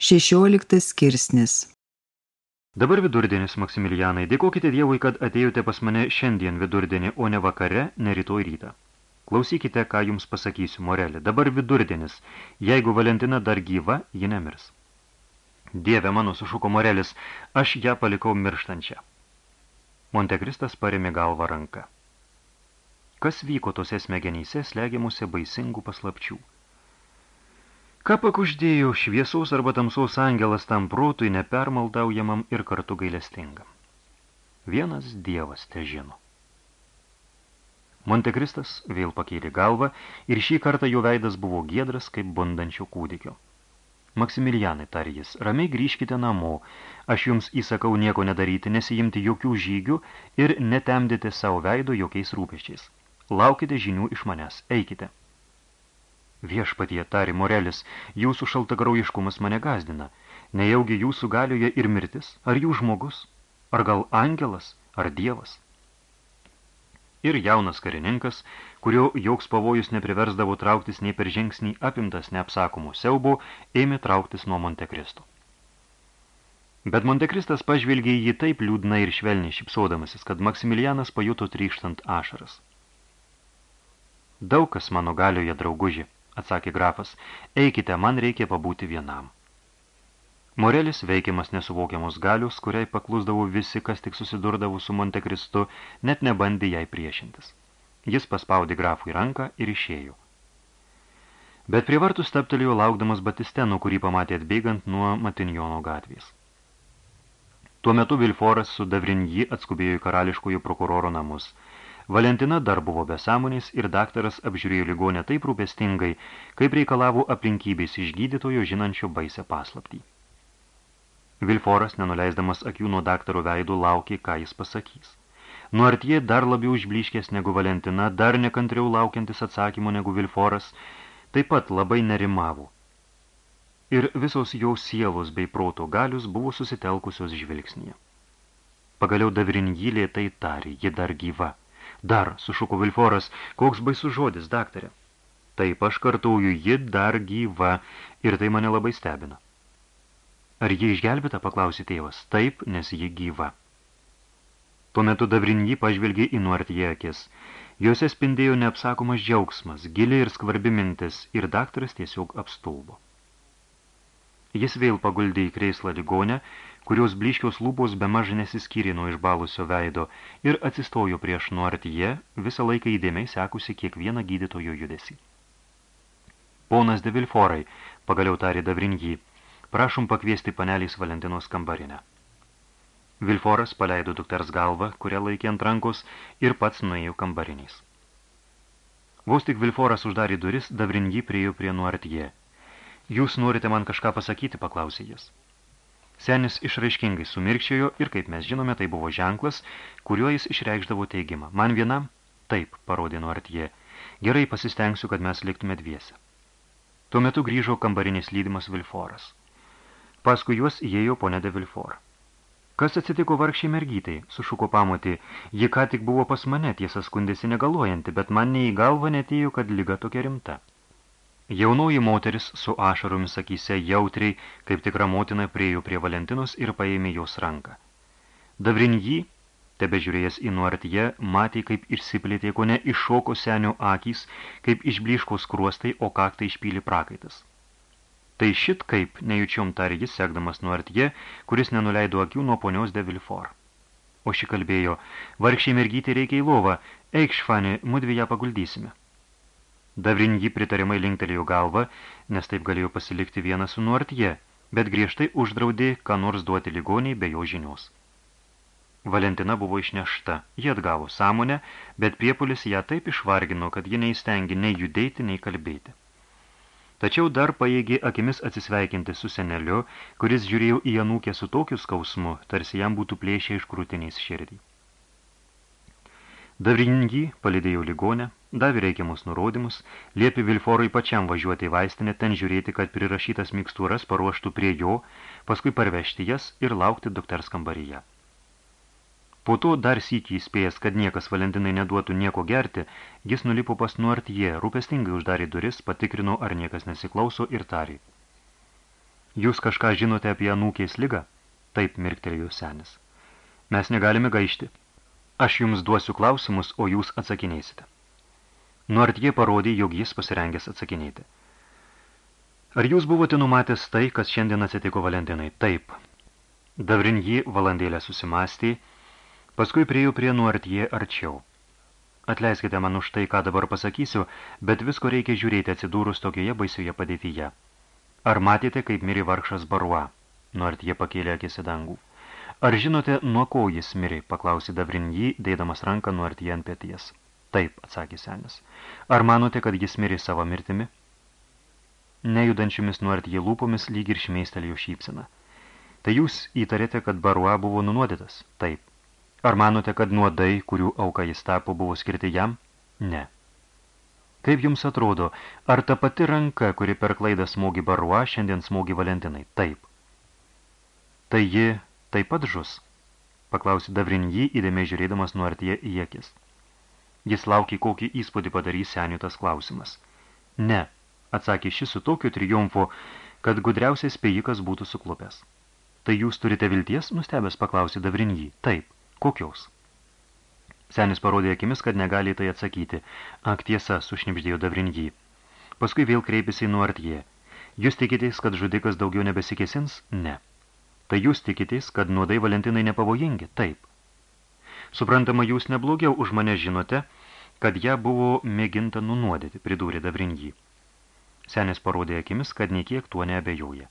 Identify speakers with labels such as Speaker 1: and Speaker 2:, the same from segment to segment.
Speaker 1: 16 skirsnis
Speaker 2: Dabar vidurdienis, Maksimilianai, dėkokite Dievui, kad atėjote pas mane šiandien vidurdienį, o ne vakare, ne rytoj rytą. Klausykite, ką jums pasakysiu, Morelė. Dabar vidurdienis. Jeigu Valentina dar gyva, ji nemirs. Dieve mano, sušuko Morelis, aš ją palikau mirštančią. Montekristas parėmė galvą ranką. Kas vyko tose smegenyse slegiamuose baisingų paslapčių? Ką pakuždėjo šviesaus arba tamsaus angelas tam protui nepermaldaujamam ir kartu gailestingam? Vienas dievas te žino. Montekristas vėl pakėlė galvą ir šį kartą jo veidas buvo giedras kaip bundančio kūdikio. Maksimilianai, tarė jis, ramiai grįžkite namo, aš jums įsakau nieko nedaryti, nesijimti jokių žygių ir netemdyti savo veido jokiais rūpeščiais. Laukite žinių iš manęs, eikite. Viešpatie, tari Morelis, jūsų šaltagraujiškumas mane gazdina. Nejaugi jūsų galioje ir mirtis? Ar jūs žmogus? Ar gal angelas? Ar dievas? Ir jaunas karininkas, kurio joks pavojus nepriversdavo trauktis nei per žingsnį apimtas neapsakomų siaubo, ėmė trauktis nuo Montekristo. Bet Montekristas pažvelgė jį taip liūdnai ir švelniai šipsodamasis, kad Maksimilianas pajuto trykštant ašaras. Daug kas mano galioje drauguži, atsakė grafas, eikite, man reikia pabūti vienam. Morelis, veikiamas nesuvokiamos galius, kuriai paklusdavo visi, kas tik susidurdavo su Montekristu, net nebandė jai priešintis. Jis paspaudė grafui ranką ir išėjo. Bet prie vartų staptelėjo laukdamas Batisteno, kurį pamatė atbėgant nuo Matinjono gatvės. Tuo metu Vilforas su Davrinji atskubėjo į karališkųjų prokuroro namus – Valentina dar buvo besąmonės ir daktaras apžiūrėjo ligonę taip rūpestingai, kaip reikalavo aplinkybės iš gydytojo žinančio baisę paslaptį. Vilforas, nenuleisdamas akių nuo daktaro veidų, laukė, ką jis pasakys. Nuartie dar labiau išbliškęs negu Valentina, dar nekantriau laukiantis atsakymo negu Vilforas, taip pat labai nerimavo. Ir visos jo sielos bei proto galius buvo susitelkusios žvilgsnėje. Pagaliau davrinjylė tai tarė, ji dar gyva. Dar, sušuko Vilforas, koks baisus žodis, daktarė. Taip, aš kartauju, ji dar gyva ir tai mane labai stebina. Ar ji išgelbėta, paklausė tėvas. Taip, nes ji gyva. Tuo metu Davrinji pažvelgė į nuartyje akis. Jose spindėjo neapsakomas džiaugsmas, gili ir skvarbi mintis, ir daktaras tiesiog apstulbo. Jis vėl paguldė į kreislą ligonę, kurios bliškios lūpos be maž nesiskyrė nuo išbalusio veido ir atsistojo prieš nuartyje, visą laiką įdėmiai sekusi kiekvieną gydytojo judesį. Ponas de Vilforai, pagaliau tarė Davrinjį, prašom pakviesti panelys Valentinos kambarinę. Vilforas paleido dukters galvą, kurią laikė ant rankos, ir pats nuėjo kambariniais. Vos tik Vilforas uždarė duris, Davrinjį priejo prie nuartyje. Jūs norite man kažką pasakyti, paklausė jis. Senis išraiškingai sumirkščiojo ir, kaip mes žinome, tai buvo ženklas, kuriuo jis išreikšdavo teigimą. Man vienam? Taip, parodė Nuartie. Gerai pasistengsiu, kad mes liktume dviese. Tuo metu grįžo kambarinis lydimas Vilforas. Paskui juos įėjo ponė de Vilfor. Kas atsitiko vargšiai mergytai, sušuko pamotį. Ji ką tik buvo pas mane, tiesa skundėsi negaluojanti, bet man nei į galvą netėjo, kad lyga tokia rimta. Jaunoji moteris su ašaromis akyse jautriai, kaip tikra motina, priejo prie Valentinos ir paėmė jos ranką. Davrinjį, tebe žiūrėjęs į nuartyje, matė, kaip išsiplėtė kone iššoko senio akys, kaip išbliško skruostai, o kaktą išpylė prakaitas. Tai šit kaip, nejučiom tarė jis, sekdamas nuartyje, kuris nenuleido akių nuo ponios de Vilfor. O ši kalbėjo, vargšiai mergyti reikia į lovą, eikš, Fanė, mudvi ją paguldysime. Davrin jį pritariamai linktelėjo galvą, nes taip galėjo pasilikti vieną su nuartie, bet griežtai uždraudė, ką nors duoti ligoniai be jo žinios. Valentina buvo išnešta, ji atgavo sąmonę, bet priepulis ją taip išvargino, kad ji neįstengi nei judėti, nei kalbėti. Tačiau dar paėgė akimis atsisveikinti su seneliu, kuris žiūrėjo į anūkę su tokiu skausmu, tarsi jam būtų plėšę iš krūtiniais širdį. Davrinjį palidėjo ligonę, Davė reikiamus nurodymus, liepė Vilforui pačiam važiuoti į vaistinę, ten žiūrėti, kad prirašytas mikstūras paruoštų prie jo, paskui parvežti jas ir laukti dukters kambaryje. Po to dar sykį įspėjęs, kad niekas Valentinai neduotų nieko gerti, jis nulipo pas nuartyje, rūpestingai uždarė duris, patikrino, ar niekas nesiklauso ir tarė. Jūs kažką žinote apie anūkės lygą? Taip, mirktelėjo senis. Mes negalime gaišti. Aš jums duosiu klausimus, o jūs atsakinėsite. Nuartie parodė, jog jis pasirengęs atsakinėti. Ar jūs buvote numatęs tai, kas šiandien atsitiko Valentinai? Taip. Davrin jį valandėlę susimastė, paskui priejo prie nuartie arčiau. Atleiskite man už tai, ką dabar pasakysiu, bet visko reikia žiūrėti atsidūrus tokioje baisioje padėtyje. Ar matėte, kaip mirė vargšas Barua? Nuartie pakėlė akis į dangų. Ar žinote, nuo ko jis mirė, paklausė Davrinjį, dėdamas ranką nuartie ant pėties. Taip, atsakė senis. Ar manote, kad jis mirė savo mirtimi? Nejudančiomis nuartie lūpomis lyg ir šmeistelėjo šypsina. Tai jūs įtarėte, kad Barua buvo nunuodytas? Taip. Ar manote, kad nuodai, kurių auka jis tapo, buvo skirti jam? Ne. Kaip jums atrodo, ar ta pati ranka, kuri per klaidą smogi Barua, šiandien smogi Valentinai? Taip. Tai ji taip pat žus? Paklausė Davrinjį, įdėmiai žiūrėdamas nuartie į akis. Jis laukė, kokį įspūdį padarys senių tas klausimas. Ne, atsakė šis su tokiu triumfu, kad gudriausias spėjikas būtų suklupęs. Tai jūs turite vilties, nustebęs paklausė Davrinjį. Taip, kokios? Senis parodė akimis, kad negali tai atsakyti. Ak tiesa, sušnipždėjo Davrinjį. Paskui vėl kreipėsi į nuartie. Jūs tikitės, kad žudikas daugiau nebesikėsins? Ne. Tai jūs tikitės, kad nuodai Valentinai nepavojingi? Taip. Suprantama, jūs neblogiau už mane žinote, kad ją buvo mėginta nunuodyti, pridūrė Davrinjį. Senis parodė akimis, kad niekiek tuo neabejoja.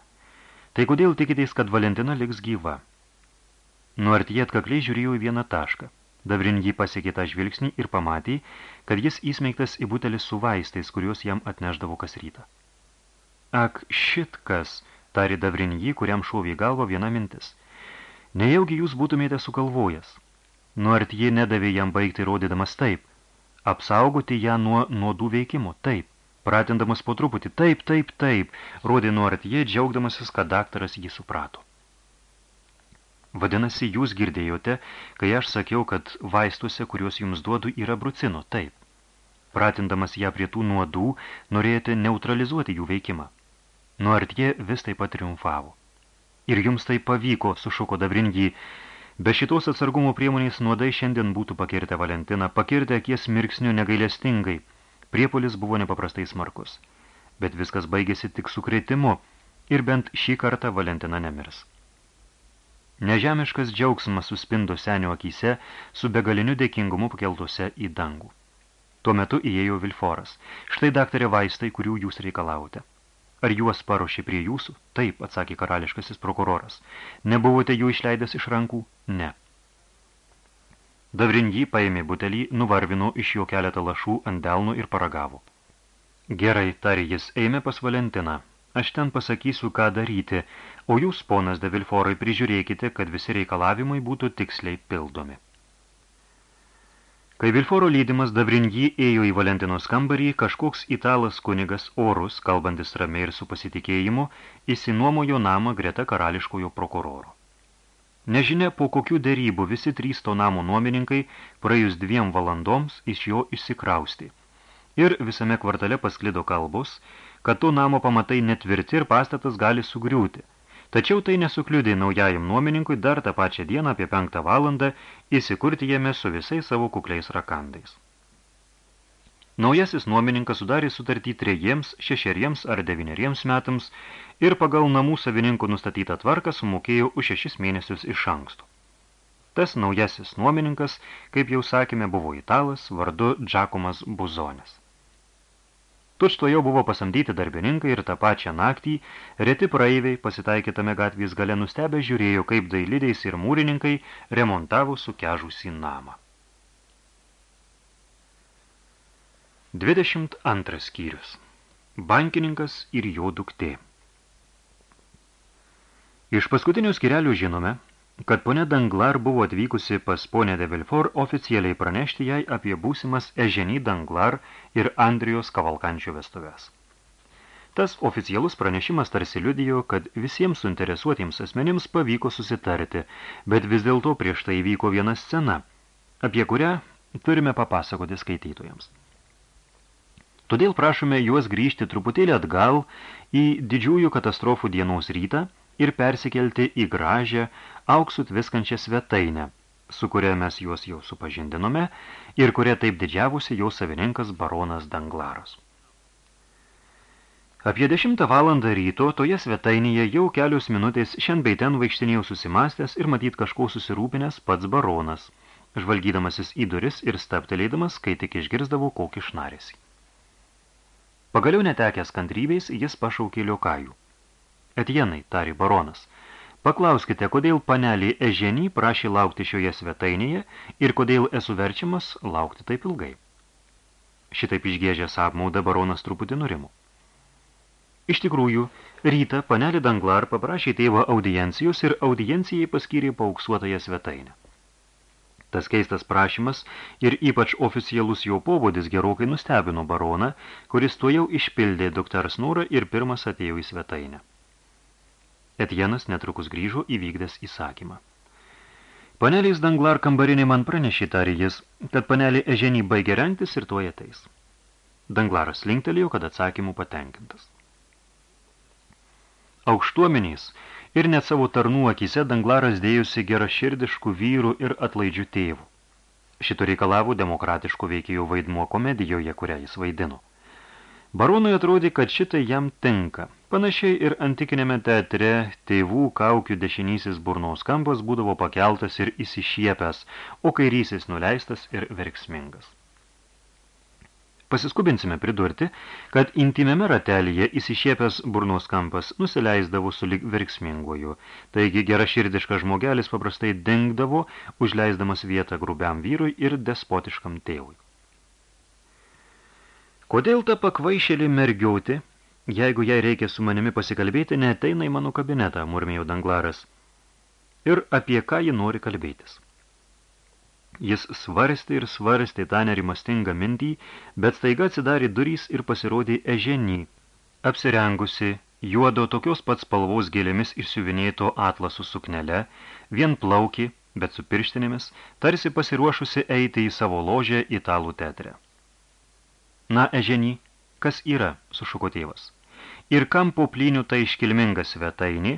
Speaker 2: Tai kodėl tikitės, kad Valentina liks gyva? Nuartie atkakliai žiūrėjau į vieną tašką. Davrinjį pasiekė tą žvilgsnį ir pamatė, kad jis įsmeigtas į butelį su vaistais, kuriuos jam atneždavo kas rytą. Ak, šit kas, tarė Davrinjį, kuriam šovė į galvą viena mintis. Nejaugi jūs būtumėte sugalvojęs. Nuartie nedavė jam baigti rodydamas taip – apsaugoti ją nuo nuodų veikimo, taip, pratindamas po truputį, taip, taip, taip, rodė nuartie, džiaugdamasis, kad daktaras jį suprato. Vadinasi, jūs girdėjote, kai aš sakiau, kad vaistuose, kuriuos jums duodu, yra brucino, taip. Pratindamas ją prie tų nuodų, norėjote neutralizuoti jų veikimą. Nuartie vis taip pat triumfavo. Ir jums tai pavyko, sušuko Davrinjį, Be šitos atsargumo priemonės nuodai šiandien būtų pakirtę Valentiną, pakirtę akies mirksniu negailestingai. Priepolis buvo nepaprastai smarkus. Bet viskas baigėsi tik sukrėtimu ir bent šį kartą Valentina nemirs. Nežemiškas džiaugsmas suspindo senio akyse su begaliniu dėkingumu pakeltose į dangų. Tuo metu įėjo Vilforas. Štai daktarė vaistai, kurių jūs reikalavote. Ar juos paruošė prie jūsų? Taip, atsakė karališkasis prokuroras. Nebuvote jų išleidęs iš rankų? Ne. Davrinjį paėmė butelį, nuvarvino iš jo keletą lašų ant delnų ir paragavo. Gerai, tarė jis, eime pas Valentiną. Aš ten pasakysiu, ką daryti, o jūs, ponas de Vilforai, prižiūrėkite, kad visi reikalavimai būtų tiksliai pildomi. Kai Vilforo lydimas Davrinjį ėjo į Valentinos kambarį, kažkoks italas kunigas orus, kalbantis ramiai ir su pasitikėjimu, įsinuomojo namą greta karališkojo prokuroro. Nežinia, po kokių dėrybų visi trys to namo nuomininkai praėjus dviem valandoms iš jo išsikrausti. Ir visame kvartale pasklido kalbos, kad to namo pamatai netvirti ir pastatas gali sugriūti – Tačiau tai nesukliudė naujajam nuomininkui dar tą pačią dieną apie penktą valandą įsikurti jame su visais savo kukliais rakandais. Naujasis nuomininkas sudarė sutartį trejiems, šešeriems ar devyneriems metams ir pagal namų savininkų nustatytą tvarką sumokėjo už šešis mėnesius iš anksto. Tas naujasis nuomininkas, kaip jau sakėme, buvo italas vardu Džakomas Buzonis. Tučto jau buvo pasamdyti darbininkai ir tą pačią naktį reti praeiviai pasitaikytame gatvės gale nustebę žiūrėjo, kaip dailidiais ir mūrininkai remontavo sukežusį namą. 22 skyrius. Bankininkas ir jo duktė. Iš paskutinių skirelių žinome, kad ponė Danglar buvo atvykusi pas ponę de Vilfor oficialiai pranešti jai apie būsimas Eženį Danglar ir Andrijos kavalkančio vestuvės. Tas oficialus pranešimas tarsi liudijo, kad visiems suinteresuotiems asmenims pavyko susitarti, bet vis dėlto prieš tai vyko viena scena, apie kurią turime papasakoti skaitytojams. Todėl prašome juos grįžti truputėlį atgal į didžiųjų katastrofų dienos rytą ir persikelti į gražią, auksų viskančią svetainę, su kuria mes juos jau supažindinome ir kuria taip didžiavusi jau savininkas baronas Danglaras. Apie 10 valandą ryto toje svetainėje jau kelios minutės šiandien ten vaikštinėjau susimastęs ir matyt kažko susirūpinęs pats baronas, žvalgydamasis į duris ir staptelėdamas, kai tik išgirsdavo kokį šnarėsi. Pagaliau netekęs kantrybės, jis pašaukė liokajų. Etienai, tarė baronas, paklauskite, kodėl panelį Eženį prašė laukti šioje svetainėje ir kodėl esu verčiamas laukti taip ilgai. Šitaip išgėžęs apmaudą baronas truputį nurimo. Iš tikrųjų, rytą panelį Danglar paprašė tėvo audiencijos ir audiencijai paskyrė paauksuotąją svetainę. Tas keistas prašymas ir ypač oficialus jo pobūdis gerokai nustebino baroną, kuris tuo jau išpildė duktars norą ir pirmas atėjo į svetainę. Etienas netrukus grįžo įvykdęs įsakymą. Panelės Danglar kambarinė man pranešė, tarė jis, kad panelė Eženį baigė rengtis ir tuo ateis. Danglaras linktelėjo, kad atsakymų patenkintas. Aukštuomenys ir net savo tarnų akise Danglaras dėjusi geraširdiškų vyrų ir atlaidžių tėvų. Šito reikalavo demokratiško veikėjo vaidmuo komedijoje, kurią jis vaidino. Baronui atrodė, kad šitai jam tinka. Panašiai ir antikinėme teatre tėvų kaukių dešinysis burnos kampas būdavo pakeltas ir įsišiepęs, o kairysis nuleistas ir verksmingas. Pasiskubinsime pridurti, kad intimiame ratelyje įsišiepęs burnos kampas nusileisdavo sulig verksmingoju, taigi geraširdiškas žmogelis paprastai dingdavo, užleisdamas vietą grubiam vyrui ir despotiškam tėvui. Kodėl ta pakvaišėlį mergiauti, jeigu jai reikia su manimi pasikalbėti, neteina į mano kabinetą, murmėjo Danglaras. Ir apie ką ji nori kalbėtis. Jis svarstė ir svarstė tą nerimastingą mintį, bet staiga atsidarė durys ir pasirodė eženį, apsirengusi juodo tokios pats spalvos gėlėmis išsiuvinėto atlasų suknele, vien plaukį, bet su pirštinėmis, tarsi pasiruošusi eiti į savo ložę italų teatrę. Na, eženį, kas yra, sušuko tėvas. Ir kam po plynių tai iškilminga svetainė,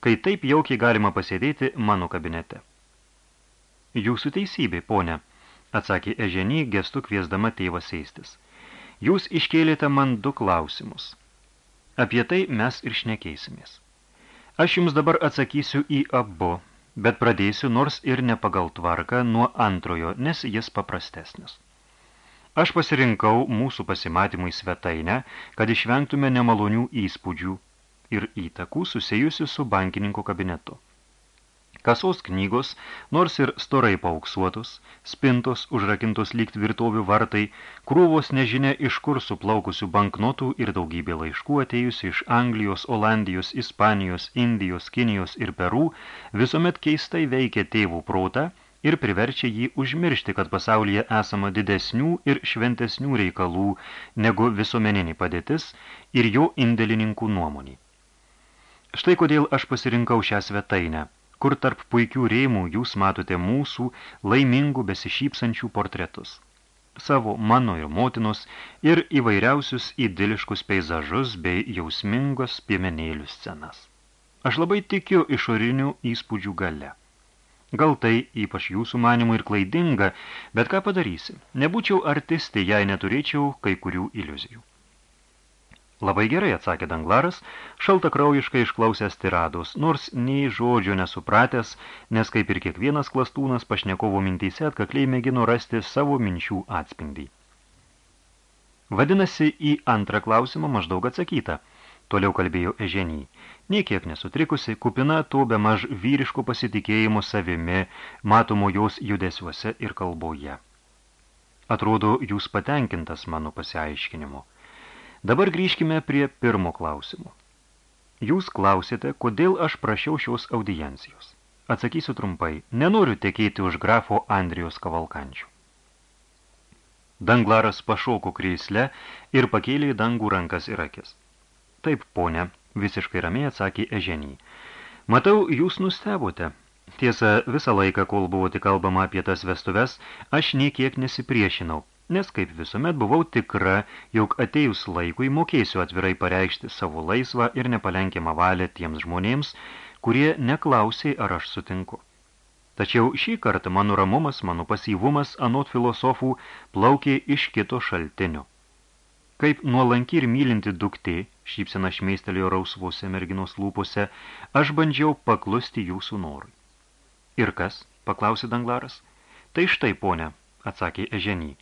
Speaker 2: kai taip jaukiai galima pasėdėti mano kabinete. Jūsų teisybė, ponė, atsakė Eženį, gestu kviesdama tėvą sėstis. Jūs iškėlėte man du klausimus. Apie tai mes ir šnekėsimės. Aš jums dabar atsakysiu į abu, bet pradėsiu nors ir ne pagal tvarką nuo antrojo, nes jis paprastesnis. Aš pasirinkau mūsų pasimatymui svetainę, kad išvengtume nemalonių įspūdžių ir įtakų susijusių su bankininko kabinetu. Kasos knygos, nors ir storai paauksuotos, spintos užrakintos lyg tvirtovių vartai, krūvos nežinia iš kur suplaukusių banknotų ir daugybė laiškų atėjusi iš Anglijos, Olandijos, Ispanijos, Indijos, Kinijos ir Perų, visuomet keistai veikia tėvų protą ir priverčia jį užmiršti, kad pasaulyje esama didesnių ir šventesnių reikalų negu visuomeninį padėtis ir jo indėlininkų nuomonį. Štai kodėl aš pasirinkau šią svetainę – kur tarp puikių rėmų jūs matote mūsų laimingų besišypsančių portretus. Savo, mano ir motinos ir įvairiausius idiliškus peizažus bei jausmingos piemenėlių scenas. Aš labai tikiu išorinių įspūdžių gale. Gal tai ypač jūsų manimų ir klaidinga, bet ką padarysi? Nebūčiau artistė, jei neturėčiau kai kurių iliuzijų. Labai gerai, atsakė Danglaras, šaltakraujiškai išklausęs tirados, nors nei žodžio nesupratęs, nes kaip ir kiekvienas klastūnas pašnekovo mintyse atkakliai mėgino rasti savo minčių atspindį. Vadinasi, į antrą klausimą maždaug atsakyta, toliau kalbėjo Eženį. Niekiek nesutrikusi, kupina to be maž vyriško pasitikėjimo savimi, matomo jos judesiuose ir kalboje. Atrodo, jūs patenkintas mano pasiaiškinimu. Dabar grįžkime prie pirmo klausimo. Jūs klausėte, kodėl aš prašiau šios audiencijos. Atsakysiu trumpai, nenoriu tekėti už grafo Andrijos kavalkančių. Danglaras pašoko krėsle ir pakėlė dangų rankas ir akis. Taip, ponė, visiškai ramiai atsakė Eženį. Matau, jūs nustebote. Tiesa, visą laiką, kol buvo tik kalbama apie tas vestuves, aš niekiek nesipriešinau, nes kaip visuomet buvau tikra, jog atėjus laikui mokėsiu atvirai pareikšti savo laisvą ir nepalenkiamą valią tiems žmonėms, kurie neklausiai, ar aš sutinku. Tačiau šį kartą mano ramumas, mano pasyvumas anot filosofų plaukė iš kito šaltinio. Kaip nuolanki ir mylinti duktė, šypsena šmeistelėjo rausvose merginos lūpose, aš bandžiau paklusti jūsų norui. Ir kas? paklausė Danglaras. Tai štai, ponė, atsakė Eženį.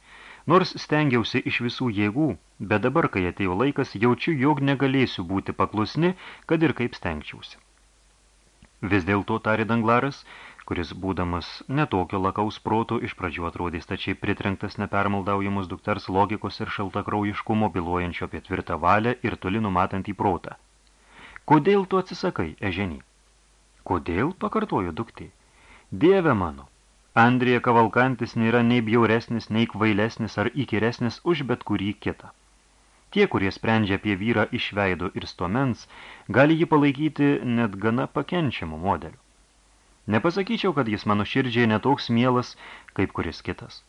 Speaker 2: Nors stengiausi iš visų jėgų, bet dabar, kai atėjo laikas, jaučiu, jog negalėsiu būti paklusni, kad ir kaip stengčiausi. Vis dėlto tarė Danglaras, kuris, būdamas netokio lakaus proto, iš pradžių atrodė stačiai pritrenktas nepermaldaujamus dukters logikos ir šaltakraujiškumo, biluojančio apie tvirtą valią ir toli numatant į protą. Kodėl tu atsisakai, eženį? Kodėl, pakartojo duktė? Dieve mano, Andrija Kavalkantis nėra nei bjauresnis, nei kvailesnis ar įkyresnis už bet kurį kitą. Tie, kurie sprendžia apie vyrą iš veido ir stomens, gali jį palaikyti net gana pakenčiamų modelių. Nepasakyčiau, kad jis mano širdžiai netoks mielas, kaip kuris kitas.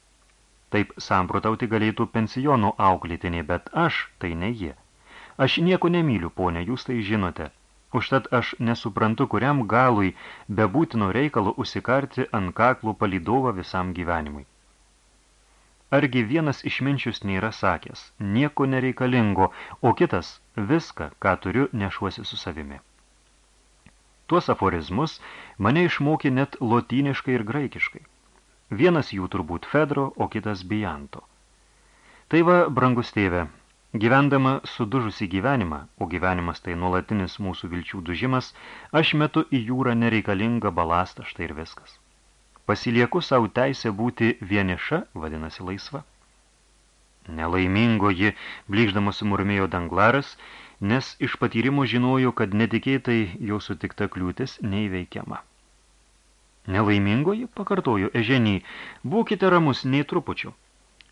Speaker 2: Taip samprotauti galėtų pensiono auklėtiniai, bet aš tai ne jie. Aš nieko nemyliu, ponė, jūs tai žinote – Užtat aš nesuprantu, kuriam galui be būtino reikalo užsikarti ant kaklų palidovą visam gyvenimui. Argi vienas išminčius nėra sakęs, nieko nereikalingo, o kitas viską, ką turiu, nešuosi su savimi. Tuos aforizmus mane išmokė net lotyniškai ir graikiškai. Vienas jų turbūt Fedro, o kitas Bijanto. Tai va, brangus tėve, Gyvendama sudužusi gyvenimą, o gyvenimas tai nuolatinis mūsų vilčių dužimas, aš metu į jūrą nereikalingą balastą, štai ir viskas. Pasilieku savo teisę būti vieniša, vadinasi laisva. Nelaimingoji, blykždamas murmėjo danglaras, nes iš patyrimo žinojo, kad netikėtai jo sutikta kliūtis neįveikiama. Nelaimingoji, pakartojo eženį, būkite ramus nei trupučiu.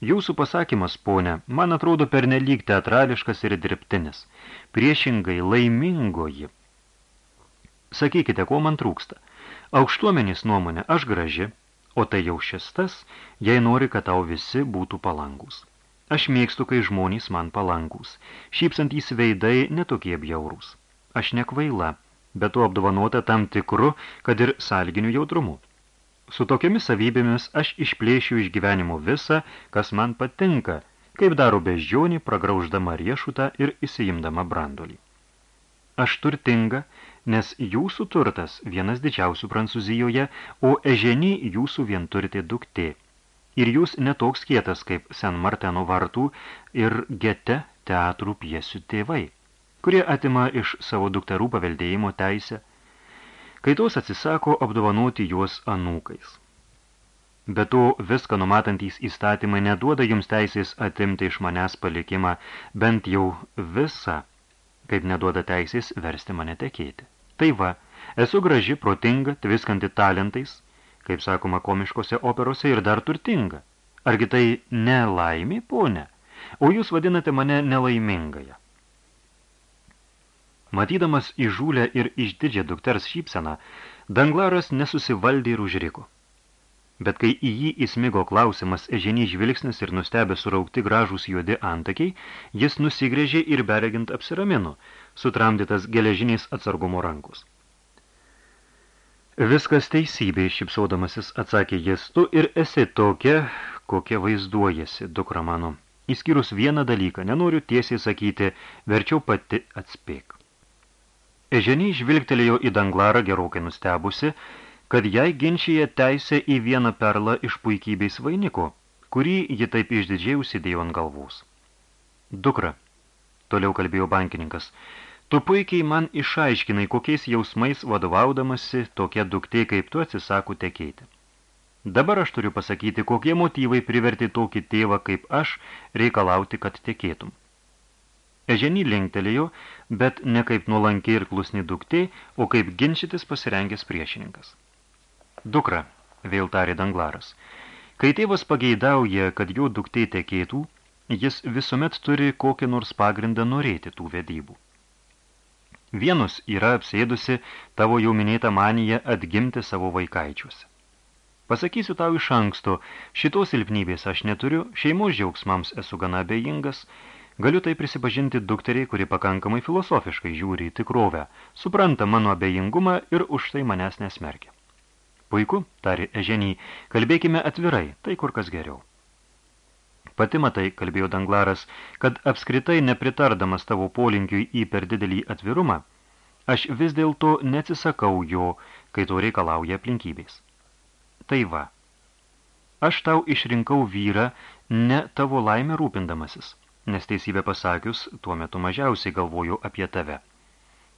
Speaker 2: Jūsų pasakymas, ponė, man atrodo pernelyg teatrališkas ir dirbtinis. Priešingai laimingoji. Sakykite, ko man trūksta. Aukštuomenės nuomonė aš graži, o tai jau šis tas, jei nori, kad tau visi būtų palangus. Aš mėgstu, kai žmonės man palankus. Šypsantys veidai netokie bjaurūs. Aš nekvaila, bet tu apdovanota tam tikru, kad ir salginiu jautrumu. Su tokiamis savybėmis aš išplėšiu iš gyvenimo visą, kas man patinka, kaip daro beždžionį, pragrauždama riešutą ir įsijimdama brandolį. Aš turtinga, nes jūsų turtas vienas didžiausių Prancūzijoje, o eženį jūsų vienturtė duktė. Ir jūs netoks kietas kaip Sen Marteno vartų ir gete teatrų piesių tėvai, kurie atima iš savo dukterų paveldėjimo teisę – Kaitos atsisako apdovanoti juos anūkais. Be to, viską numatantys įstatymai neduoda jums teisės atimti iš manęs palikimą, bent jau visą, kaip neduoda teisės versti mane tekėti. Tai va, esu graži, protinga, tviskanti talentais, kaip sakoma komiškose operose ir dar turtinga. Argi tai nelaimė, ponė? O jūs vadinate mane nelaimingąją. Matydamas įžūlę ir išdidžią dukters šypseną, Danglaras nesusivaldė ir užriko. Bet kai į jį įsmigo klausimas eženį žvilgsnis ir nustebė suraukti gražūs juodi antakiai, jis nusigrėžė ir beregint apsiramino, sutramdytas geležiniais atsargumo rankus. Viskas teisybė, šipsodamasis atsakė jis, tu ir esi tokia, kokia vaizduojasi, dukra mano. Įskyrus vieną dalyką, nenoriu tiesiai sakyti, verčiau pati atspėk. Eženį žvilgtelėjo į danglarą gerokai nustebusi, kad jai ginčyje teisė į vieną perlą iš puikybės vainiko, kurį ji taip išdidžiai užsidėjo ant galvos. Dukra, toliau kalbėjo bankininkas, tu puikiai man išaiškinai, kokiais jausmais vadovaudamasi tokia duktė kaip tu atsisako tekėti. Dabar aš turiu pasakyti, kokie motyvai priverti tokį tėvą kaip aš reikalauti, kad tekėtum. Eženį linktelėjo, bet ne kaip nuolankiai ir klusni duktė, o kaip ginčytis pasirengęs priešininkas. Dukra, vėl tarė Danglaras, kai tėvas pageidauja, kad jo duktė tekėtų, jis visuomet turi kokį nors pagrindą norėti tų vedybų. Vienus yra apsėdusi tavo jau minėta manija atgimti savo vaikaičiuose. Pasakysiu tau iš anksto, šitos silpnybės aš neturiu, šeimos džiaugsmams esu gana abejingas, galiu tai prisipažinti dukteriai, kuri pakankamai filosofiškai žiūri į tikrovę, supranta mano abejingumą ir už tai manęs nesmerkia. Puiku, tari Eženį, kalbėkime atvirai, tai kur kas geriau. Pati matai, kalbėjo Danglaras, kad apskritai nepritardamas tavo polinkiui į per didelį atvirumą, aš vis dėlto neatsisakau jo, kai to reikalauja aplinkybės. Tai va, aš tau išrinkau vyrą ne tavo laimę rūpindamasis, nes teisybė pasakius, tuo metu mažiausiai galvoju apie tave.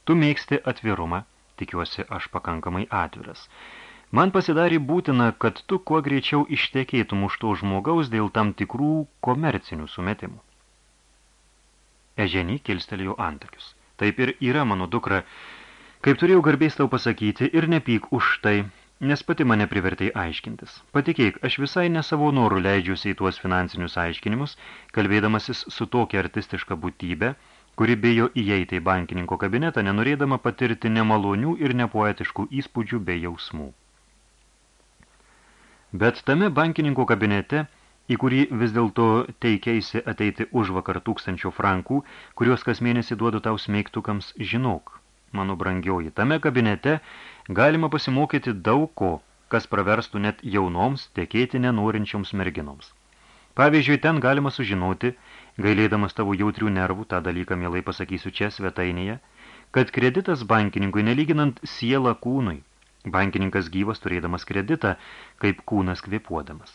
Speaker 2: Tu mėgsti atvirumą, tikiuosi aš pakankamai atviras. Man pasidarė būtina, kad tu kuo greičiau ištekėtum už to žmogaus dėl tam tikrų komercinių sumetimų. Eženį kilstelėjo antakius. Taip ir yra mano dukra. Kaip turėjau garbės tau pasakyti ir nepyk už tai, nes pati mane privertai aiškintis. Patikėk, aš visai ne savo norų leidžiuosi į tuos finansinius aiškinimus, kalbėdamasis su tokia artistiška būtybė, kuri bijo įeiti į bankininko kabinetą, nenorėdama patirti nemalonių ir nepoetiškų įspūdžių bei jausmų. Bet tame bankininko kabinete, į kurį vis dėlto teikiaisi ateiti už vakar tūkstančio frankų, kuriuos kas mėnesį duodu tau smeigtukams, žinok, mano brangioji, tame kabinete galima pasimokyti daug ko, kas praverstų net jaunoms, tekėti nenorinčioms merginoms. Pavyzdžiui, ten galima sužinoti, gailėdamas tavo jautrių nervų, tą dalyką mielai pasakysiu čia svetainėje, kad kreditas bankininkui nelyginant sielą kūnui, bankininkas gyvas turėdamas kreditą, kaip kūnas kvepuodamas.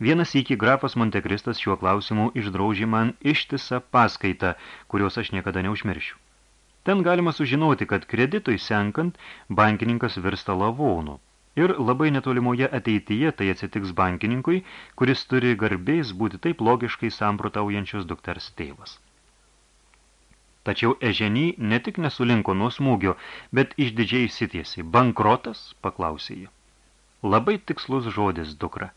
Speaker 2: Vienas iki grafas Montekristas šiuo klausimu išdraužė man ištisą paskaitą, kurios aš niekada neužmiršiu. Ten galima sužinoti, kad kreditui senkant bankininkas virsta lavonu. Ir labai netolimoje ateityje tai atsitiks bankininkui, kuris turi garbės būti taip logiškai samprotaujančios dukters tėvas. Tačiau eženį ne tik nesulinko nuo smūgio, bet išdidžiai sitiesi. Bankrotas, paklausė jį. Labai tikslus žodis, dukra.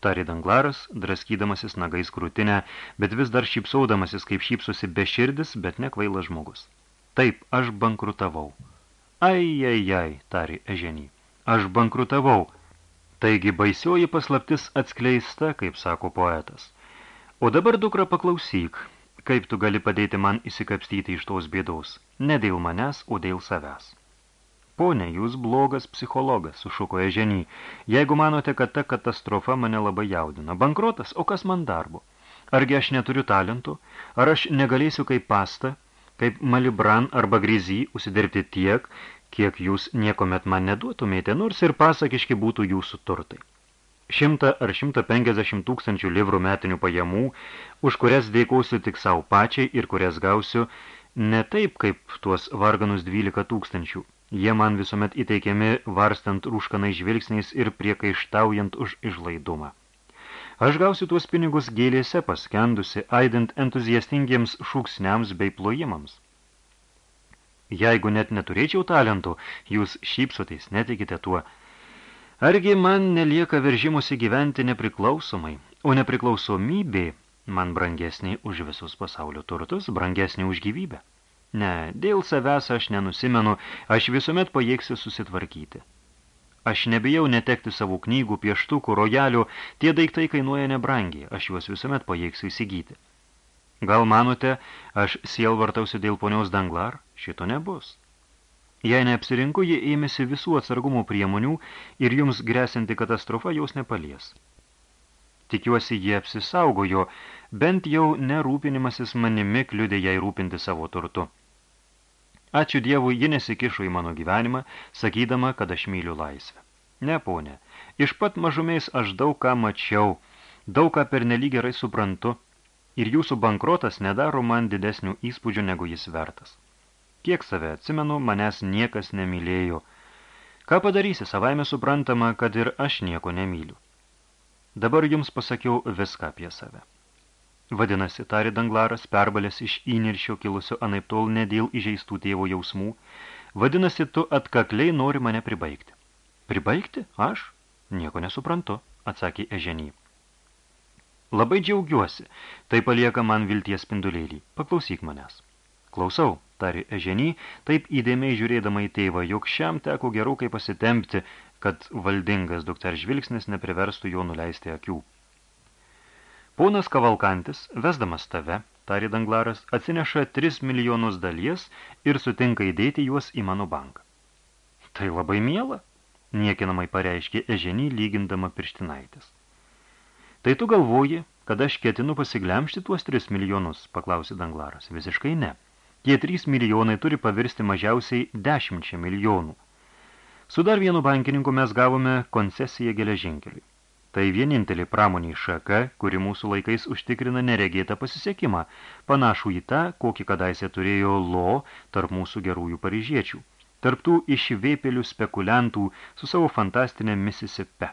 Speaker 2: Tari danglaras, draskydamasis nagais krūtinę, bet vis dar šypsaudamasis, kaip šypsosi beširdis, bet nekvailas žmogus. Taip, aš bankrutavau. Ai, ai, ai, tari eženį. Aš bankrutavau. Taigi baisioji paslaptis atskleista, kaip sako poetas. O dabar, dukra, paklausyk, kaip tu gali padėti man įsikapstyti iš tos bėdos. Ne dėl manęs, o dėl savęs. Pone, jūs blogas psichologas, sušuko eženį. Jeigu manote, kad ta katastrofa mane labai jaudina. Bankrotas, o kas man darbo? Argi aš neturiu talentų? Ar aš negalėsiu kaip pasta? kaip Malibran arba Grizy užsidirbti tiek, kiek jūs niekomet man neduotumėte, nors ir pasakiški būtų jūsų turtai. Šimta ar šimta penkiasdešimt tūkstančių livrų metinių pajamų, už kurias dėkausiu tik savo pačiai ir kurias gausiu ne taip, kaip tuos varganus dvylika tūkstančių. Jie man visuomet įteikiami varstant rūškanai žvilgsniais ir priekaištaujant už išlaidumą. Aš gausiu tuos pinigus gėlėse paskendusi, aidant entuziastingiems šūksniams bei plojimams. Jeigu net neturėčiau talentų, jūs šypsotės, netikite tuo. Argi man nelieka veržimusi gyventi nepriklausomai, o nepriklausomybė man brangesnė už visus pasaulio turtus, brangesnė už gyvybę. Ne, dėl savęs aš nenusimenu, aš visuomet pajėgsiu susitvarkyti. Aš nebijau netekti savo knygų, pieštukų, rojalių, tie daiktai kainuoja nebrangiai, aš juos visuomet pajėgsiu įsigyti. Gal manote, aš sielvartausiu dėl ponios Danglar? Šito nebus. Jei neapsirinku, jie ėmėsi visų atsargumo priemonių ir jums grėsinti katastrofa jaus nepalies. Tikiuosi, jie apsisaugojo, bent jau nerūpinimasis manimi kliudė jai rūpinti savo turtu. Ačiū Dievui, ji nesikišo į mano gyvenimą, sakydama, kad aš myliu laisvę. Ne, ponė, iš pat mažumiais aš daug ką mačiau, daug ką pernelyg gerai suprantu, ir jūsų bankrotas nedaro man didesnių įspūdžių, negu jis vertas. Kiek save atsimenu, manęs niekas nemylėjo. Ką padarysi, savaime suprantama, kad ir aš nieko nemyliu. Dabar jums pasakiau viską apie save. Vadinasi, tari Danglaras, perbalės iš įniršio kilusio anaiptol ne dėl įžeistų tėvo jausmų. Vadinasi, tu atkakliai nori mane pribaigti. Pribaigti? Aš? Nieko nesuprantu, atsakė Eženį. Labai džiaugiuosi, tai palieka man vilties spindulėlį. Paklausyk manęs. Klausau, tari Eženį, taip įdėmiai žiūrėdama į tėvą, jog šiam teko gerokai pasitempti, kad valdingas dukter žvilgsnis nepriverstų jo nuleisti akių. Ponas Kavalkantis, vesdamas tave, tarė Danglaras, atsineša 3 milijonus dalies ir sutinka įdėti juos į mano banką. Tai labai miela, niekinamai pareiškė eženį lygindama pirštinaitis. Tai tu galvoji, kad aš ketinu pasiglemšti tuos 3 milijonus, paklausė Danglaras. Visiškai ne. Tie 3 milijonai turi pavirsti mažiausiai 10 milijonų. Su dar vienu bankininku mes gavome koncesiją geležinkeliui. Tai vienintelė pramoniai šaka, kuri mūsų laikais užtikrina neregėtą pasisekimą, panašų į tą, kokį kadaise turėjo lo tarp mūsų gerųjų paryžiečių tarptų išvėpelių spekuliantų su savo fantastinė Mississippi.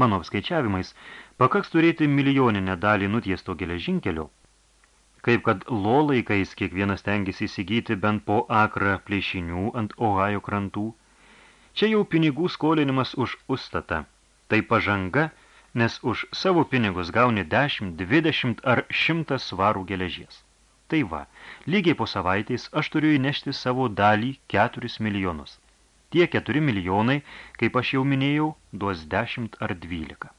Speaker 2: Mano skaičiavimais, pakaks turėti milijoninę dalį nutiesto geležinkelio, kaip kad lo laikais kiekvienas tengėsi įsigyti bent po akrą plėšinių ant Ohajo krantų. Čia jau pinigų skolinimas už užstatą. Tai pažanga, nes už savo pinigus gauni 10, 20 ar 100 svarų geležies. Tai va, lygiai po savaitės aš turiu įnešti savo dalį 4 milijonus. Tie 4 milijonai, kaip aš jau minėjau, duos 10 ar 12.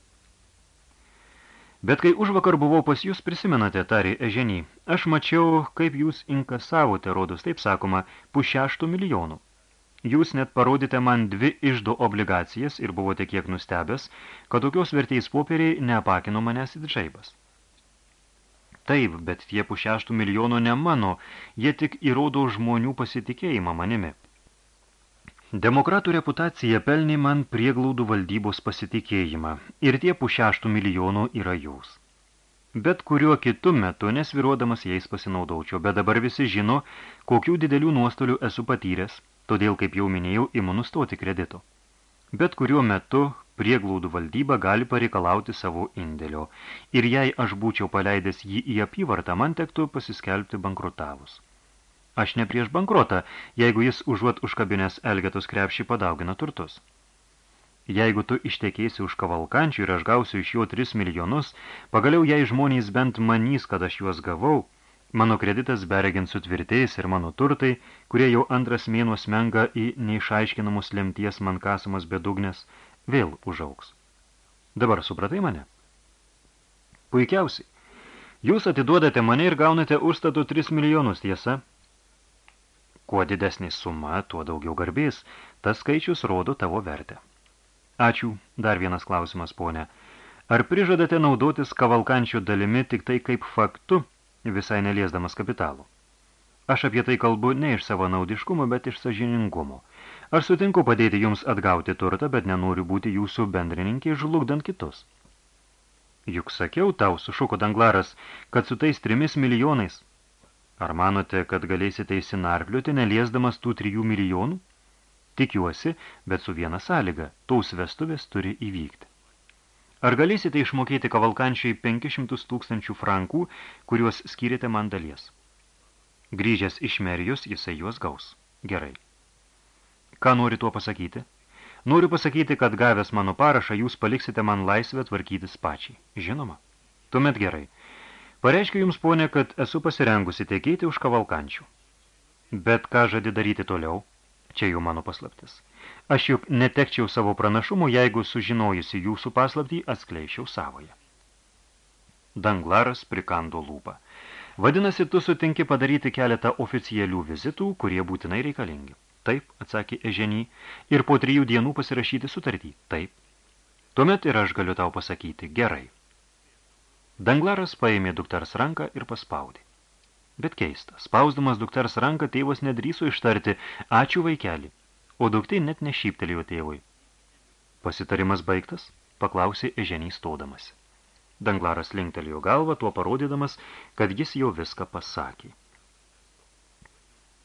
Speaker 2: Bet kai už vakar buvau pas jūs, prisimenate, tarė Eženį, aš mačiau, kaip jūs inkasavote, rodos, taip sakoma, pušeštų milijonų. Jūs net parodėte man dvi išdo obligacijas ir buvote kiek nustebęs, kad tokios vertėjais popieriai neapakino manęs į džaibas. Taip, bet tie pušeštų milijonų ne mano, jie tik įrodo žmonių pasitikėjimą manimi. Demokratų reputacija pelnė man prieglaudų valdybos pasitikėjimą ir tie pušeštų milijonų yra jūs. Bet kuriuo kitu metu nesviruodamas jais pasinaudaučiau, bet dabar visi žino, kokių didelių nuostolių esu patyręs, todėl, kaip jau minėjau, imu nustoti kredito. Bet kuriuo metu prieglaudų valdyba gali pareikalauti savo indėlio, ir jei aš būčiau paleidęs jį į apyvartą, man tektų pasiskelbti bankrutavus. Aš ne prieš bankrotą, jeigu jis užuot užkabinės Elgetos krepšį padaugina turtus. Jeigu tu ištekėsi už kavalkančių ir aš gausiu iš jo 3 milijonus, pagaliau jei žmonės bent manys, kad aš juos gavau, Mano kreditas beregint sutvirtėjęs ir mano turtai, kurie jau antras mėnuo smenga į neišaiškinamus lemties man kasamas bedugnės, vėl užauks. Dabar supratai mane? Puikiausiai. Jūs atiduodate mane ir gaunate užstatų 3 milijonus, tiesa? Kuo didesnė suma, tuo daugiau garbės. Tas skaičius rodo tavo vertę. Ačiū. Dar vienas klausimas, ponė. Ar prižadate naudotis kavalkančių dalimi tik tai kaip faktu, visai neliesdamas kapitalų. Aš apie tai kalbu ne iš savo naudiškumo, bet iš sažiningumo. Aš sutinku padėti jums atgauti turtą, bet nenoriu būti jūsų bendrininkė žlugdant kitus. Juk sakiau tau, sušuko Danglaras, kad su tais trimis milijonais. Ar manote, kad galėsite įsinarpliuoti, neliesdamas tų trijų milijonų? Tikiuosi, bet su viena sąlyga, taus vestuvės turi įvykti. Ar galėsite išmokėti kavalkančiai 500 tūkstančių frankų, kuriuos skyrėte man dalies? Grįžęs iš merijus, jisai juos gaus. Gerai. Ką nori tuo pasakyti? Noriu pasakyti, kad gavęs mano parašą, jūs paliksite man laisvę tvarkytis pačiai. Žinoma. Tuomet gerai. Pareiškiu jums, ponė, kad esu pasirengusi tekėti už kavalkančių. Bet ką žadi daryti toliau? Čia jau mano paslaptis. Aš juk netekčiau savo pranašumų, jeigu sužinojusi jūsų paslaptį atskleičiau savoje. Danglaras prikando lūpą. Vadinasi, tu sutinki padaryti keletą oficialių vizitų, kurie būtinai reikalingi. Taip, atsakė Eženį, ir po trijų dienų pasirašyti sutartį. Taip. Tuomet ir aš galiu tau pasakyti, gerai. Danglaras paėmė duktars ranką ir paspaudė. Bet keista, spausdamas duktars ranką, tėvas nedryso ištarti, ačiū vaikeli, o duktė net nešyptelėjo tėvui. Pasitarimas baigtas, paklausė eženį stodamas. Danglaras linktelėjo galvą, tuo parodydamas, kad jis jau viską pasakė.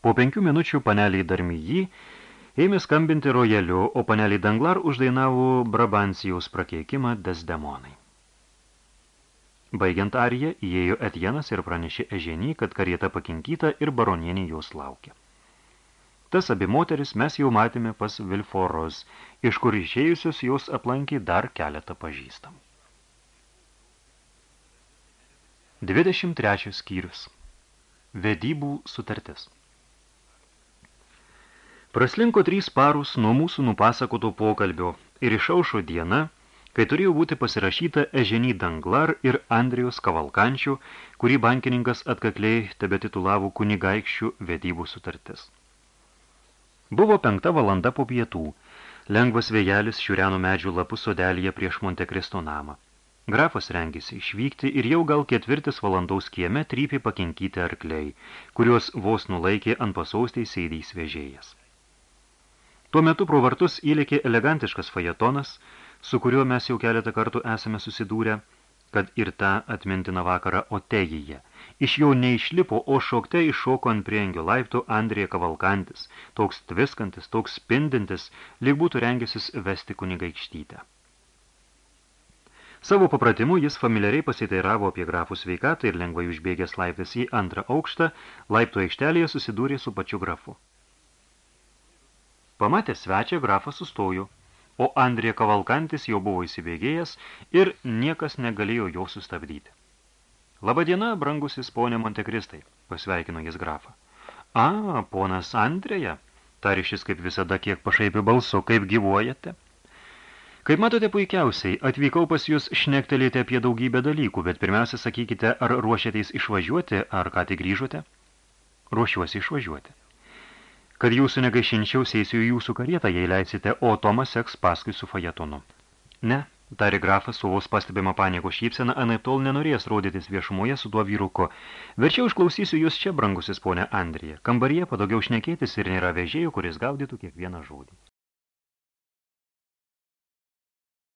Speaker 2: Po penkių minučių paneliai darmyjį ėmė skambinti rojeliu, o paneliai Danglar uždainavo Brabansijaus prakeikimą Desdemonai. Baigiant ariją, įėjo Etjenas ir pranešė eženį, kad karieta pakinkyta ir baronienė jos laukia. Tas abi moteris mes jau matėme pas Vilforos, iš kur išėjusios jos aplankė dar keletą pažįstamų. 23 skyrius Vedybų sutartis Praslinko trys parus nuo mūsų nupasakoto pokalbio ir išaušo diena, kai turėjo būti pasirašyta Eženį Danglar ir Andrijos Kavalkančių, kurį bankininkas atkakliai tebe titulavo kunigaikščių vedybų sutartis. Buvo penkta valanda po pietų. Lengvas vėjelis šiureno medžių lapus sodelyje prieš Montekristo namą. Grafas rengėsi išvykti ir jau gal ketvirtis valandaus kieme trypė pakinkyti arkliai, kuriuos vos nulaikė ant pasaustiai sėdys vežėjas. Tuo metu pro vartus įlėkė elegantiškas fajetonas, su kuriuo mes jau keletą kartų esame susidūrę, kad ir tą atmintiną vakarą Otejyje. Iš jo neišlipo, o šokte iššoko ant priengio laiptų Andrija Kavalkantis, toks tviskantis, toks spindintis, lyg būtų rengęsis vesti kunigaikštytę. Savo papratimu jis familiariai pasiteiravo apie grafų sveikatą ir lengvai užbėgęs laiptais į antrą aukštą, laiptų aikštelėje susidūrė su pačiu grafu. Pamatę svečią, grafas sustojo, o Andrija Kavalkantis jau buvo įsibėgėjęs ir niekas negalėjo jo sustabdyti. Labadiena, brangusis ponė Montekristai, pasveikino jis grafą. A, ponas Andrija, tari šis kaip visada kiek pašaipi balsu, kaip gyvuojate? Kaip matote puikiausiai, atvykau pas jūs šnektelėti apie daugybę dalykų, bet pirmiausia sakykite, ar ruošiatės išvažiuoti, ar ką tik grįžote? Ruošiuosi išvažiuoti. Kad jūsų negaišinčiau, seisiu į jūsų karietą, jei leisite, o Tomas seks paskui su fajetonu. Ne, tarė grafas, su vos pastebima panieko šypsena, anaip nenorės rodytis viešumoje su tuo vyruku. Verčiau išklausysiu jūs čia, brangusis ponė Andrija. Kambaryje padaugiau šnekėtis ir nėra vežėjų, kuris gaudytų kiekvieną žodį.